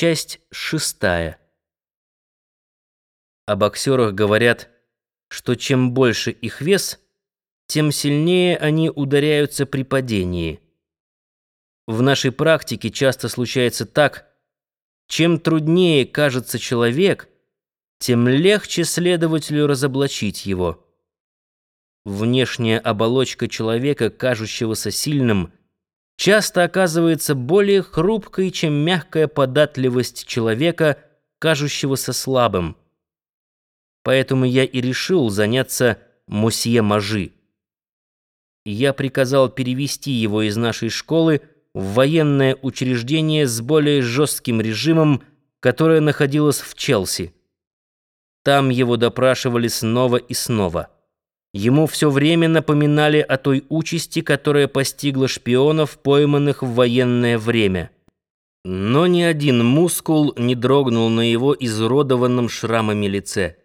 Часть шестая. О боксерах говорят, что чем больше их вес, тем сильнее они ударяются при падении. В нашей практике часто случается так, чем труднее кажется человек, тем легче следователю разоблачить его. Внешняя оболочка человека, кажущегося сильным, часто оказывается более хрупкой, чем мягкая податливость человека, кажущегося слабым. Поэтому я и решил заняться мосье Мажи. Я приказал перевести его из нашей школы в военное учреждение с более жестким режимом, которое находилось в Челси. Там его допрашивали снова и снова. Ему все время напоминали о той участи, которая постигла шпионов, пойманных в военное время. Но ни один мускул не дрогнул на его изуродованном шрамами лице.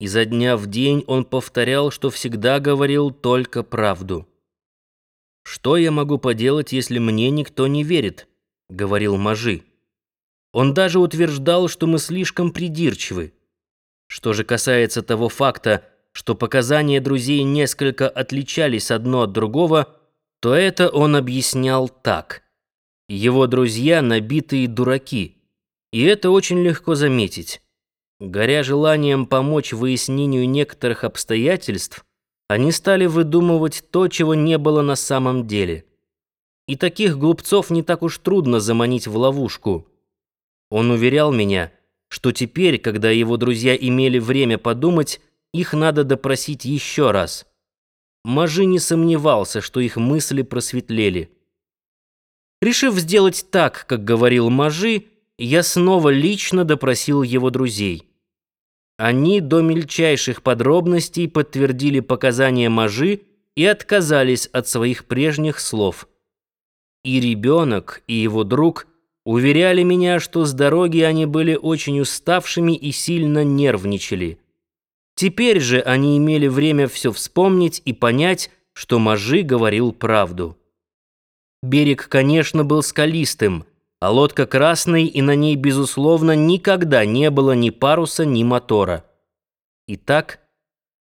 Изо дня в день он повторял, что всегда говорил только правду. «Что я могу поделать, если мне никто не верит?» — говорил Мажи. Он даже утверждал, что мы слишком придирчивы. Что же касается того факта, что показания друзей несколько отличались одно от другого, то это он объяснял так. Его друзья набитые дураки, и это очень легко заметить. Горя желанием помочь выяснению некоторых обстоятельств, они стали выдумывать то, чего не было на самом деле. И таких глупцов не так уж трудно заманить в ловушку. Он уверял меня, что теперь, когда его друзья имели время подумать, их надо допросить еще раз. Мажи не сомневался, что их мысли просветлели. Решив сделать так, как говорил Мажи, я снова лично допросил его друзей. Они до мельчайших подробностей подтвердили показания Мажи и отказались от своих прежних слов. И ребенок, и его друг уверяли меня, что с дороги они были очень уставшими и сильно нервничали. Теперь же они имели время все вспомнить и понять, что Мажи говорил правду. Берег, конечно, был скалистым, а лодка красной, и на ней, безусловно, никогда не было ни паруса, ни мотора. Итак,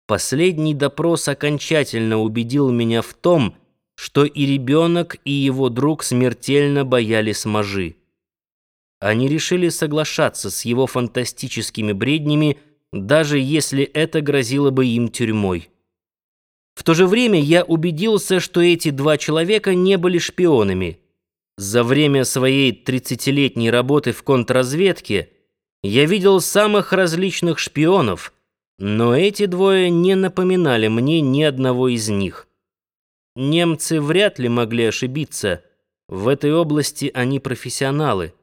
последний допрос окончательно убедил меня в том, что и ребенок, и его друг смертельно боялись Мажи. Они решили соглашаться с его фантастическими бреднями, даже если это грозило бы им тюрьмой. В то же время я убедился, что эти два человека не были шпионами. За время своей 30-летней работы в контрразведке я видел самых различных шпионов, но эти двое не напоминали мне ни одного из них. Немцы вряд ли могли ошибиться. В этой области они профессионалы.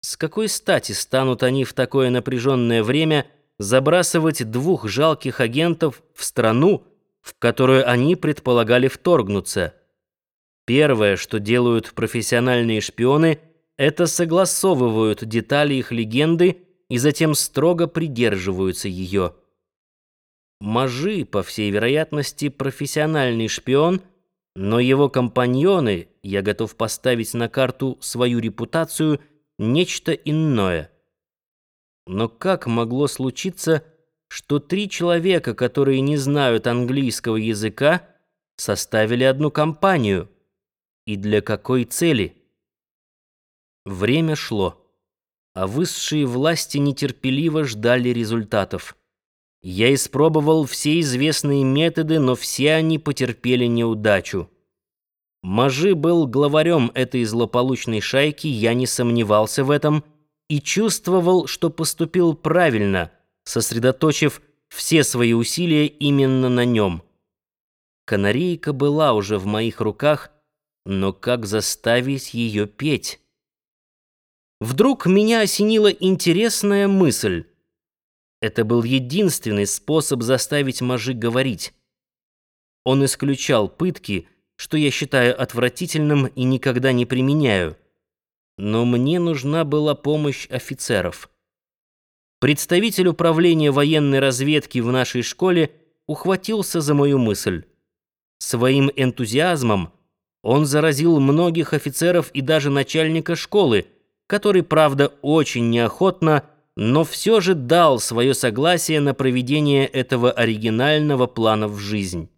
С какой стати станут они в такое напряженное время – забрасывать двух жалких агентов в страну, в которую они предполагали вторгнуться. Первое, что делают профессиональные шпионы, это согласовывают детали их легенды и затем строго придерживаются ее. Мажи, по всей вероятности, профессиональный шпион, но его компаньоны, я готов поставить на карту свою репутацию, нечто иное. Но как могло случиться, что три человека, которые не знают английского языка, составили одну компанию? И для какой цели? Время шло, а высшие власти нетерпеливо ждали результатов. Я испробовал все известные методы, но все они потерпели неудачу. Мажи был главарем этой злополучной шайки, я не сомневался в этом, и чувствовал, что поступил правильно, сосредоточив все свои усилия именно на нем. Канарейка была уже в моих руках, но как заставить ее петь? Вдруг меня осенила интересная мысль. Это был единственный способ заставить Мажи говорить. Он исключал пытки, что я считаю отвратительным и никогда не применяю но мне нужна была помощь офицеров. Представитель управления военной разведки в нашей школе ухватился за мою мысль. Своим энтузиазмом он заразил многих офицеров и даже начальника школы, который, правда, очень неохотно, но все же дал свое согласие на проведение этого оригинального плана в жизнь.